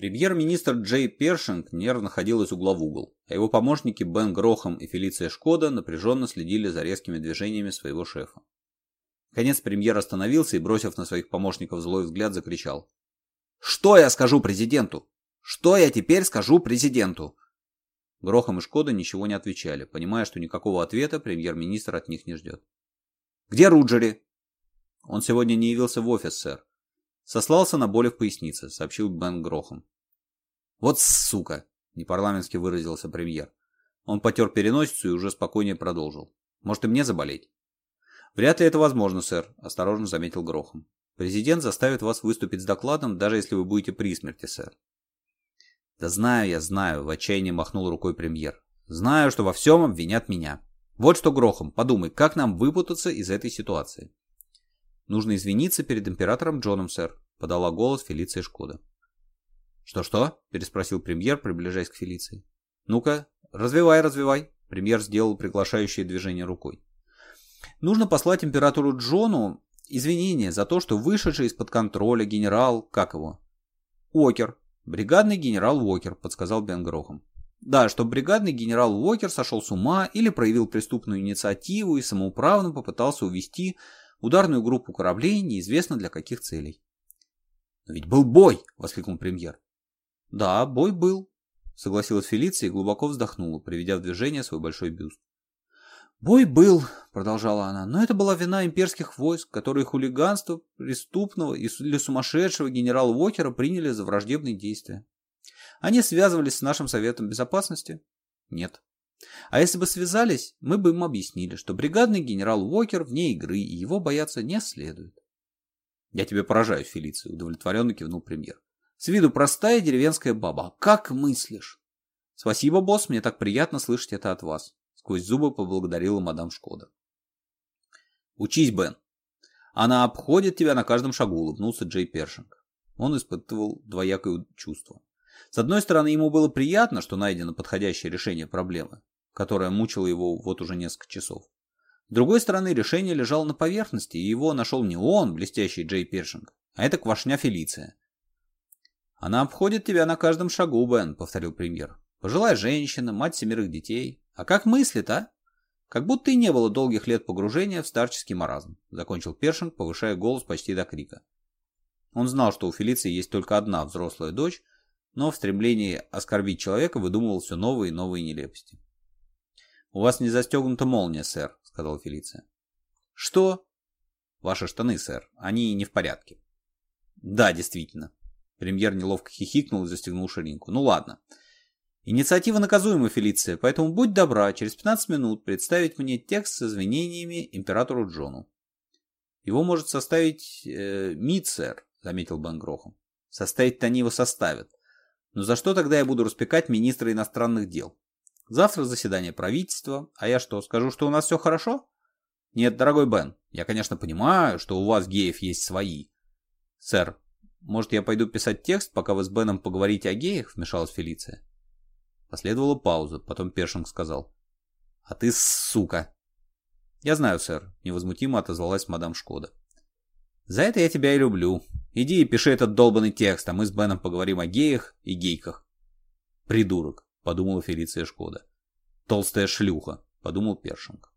Премьер-министр Джей Першинг нервно ходил из угла в угол, а его помощники Бен Грохом и Фелиция Шкода напряженно следили за резкими движениями своего шефа. Наконец премьер остановился и, бросив на своих помощников злой взгляд, закричал. «Что я скажу президенту? Что я теперь скажу президенту?» Грохом и Шкода ничего не отвечали, понимая, что никакого ответа премьер-министр от них не ждет. «Где Руджери?» «Он сегодня не явился в офис, сэр. Сослался на боли в пояснице, сообщил Бен Грохом. «Вот сука!» – непарламентски выразился премьер. Он потер переносицу и уже спокойнее продолжил. «Может и мне заболеть?» «Вряд ли это возможно, сэр», – осторожно заметил Грохом. «Президент заставит вас выступить с докладом, даже если вы будете при смерти, сэр». «Да знаю я, знаю», – в отчаянии махнул рукой премьер. «Знаю, что во всем обвинят меня. Вот что, Грохом, подумай, как нам выпутаться из этой ситуации?» Нужно извиниться перед императором Джоном, сэр», — подала голос Фелиция Шкода. «Что-что?» — переспросил премьер, приближаясь к Фелиции. «Ну-ка, развивай, развивай», — премьер сделал приглашающее движение рукой. «Нужно послать императору Джону извинения за то, что вышедший из-под контроля генерал, как его?» «Уокер, бригадный генерал Уокер», — подсказал Бен Грохом. Да, что бригадный генерал Уокер сошел с ума или проявил преступную инициативу и самоуправно попытался увести ударную группу кораблей неизвестно для каких целей. «Но ведь был бой!» – воскликнул премьер. «Да, бой был», – согласилась Фелиция и глубоко вздохнула, приведя в движение свой большой бюст. «Бой был», — продолжала она, — «но это была вина имперских войск, которые хулиганство преступного или сумасшедшего генерала Уокера приняли за враждебные действия. Они связывались с нашим Советом Безопасности? Нет. А если бы связались, мы бы им объяснили, что бригадный генерал Уокер вне игры и его бояться не следует. Я тебе поражаю, Фелиция, удовлетворенно кивнул премьер. С виду простая деревенская баба. Как мыслишь? Спасибо, босс, мне так приятно слышать это от вас. Сквозь зубы поблагодарила мадам Шкода. Учись, Бен. Она обходит тебя на каждом шагу, улыбнулся Джей Першинг. Он испытывал двоякое чувство. С одной стороны, ему было приятно, что найдено подходящее решение проблемы которая мучила его вот уже несколько часов. С другой стороны, решение лежало на поверхности, и его нашел не он, блестящий Джей Пиршинг, а эта квашня Фелиция. «Она обходит тебя на каждом шагу, Бен», — повторил премьер. «Пожилая женщина, мать семерых детей. А как мыслит, а?» «Как будто и не было долгих лет погружения в старческий маразм», — закончил Першинг, повышая голос почти до крика. Он знал, что у Фелиции есть только одна взрослая дочь, но в стремлении оскорбить человека выдумывал все новые и новые нелепости. «У вас не застегнута молния, сэр», — сказал Фелиция. «Что?» «Ваши штаны, сэр. Они не в порядке». «Да, действительно». Премьер неловко хихикнул и застегнул ширинку. «Ну ладно. Инициатива наказуема, Фелиция, поэтому будь добра через 15 минут представить мне текст с извинениями императору Джону». «Его может составить э, МИД, сэр», — заметил Бангрохом. «Составить-то они его составят. Но за что тогда я буду распекать министра иностранных дел?» Завтра заседание правительства, а я что, скажу, что у нас все хорошо? Нет, дорогой Бен, я, конечно, понимаю, что у вас геев есть свои. Сэр, может, я пойду писать текст, пока вы с Беном поговорите о геях, вмешалась Фелиция. Последовала пауза, потом Першинг сказал. «А ты сука!» «Я знаю, сэр», — невозмутимо отозвалась мадам Шкода. «За это я тебя и люблю. Иди и пиши этот долбанный текст, а мы с Беном поговорим о геях и гейках». «Придурок!» подумала Фелиция Шкода. Толстая шлюха, подумал Першинг.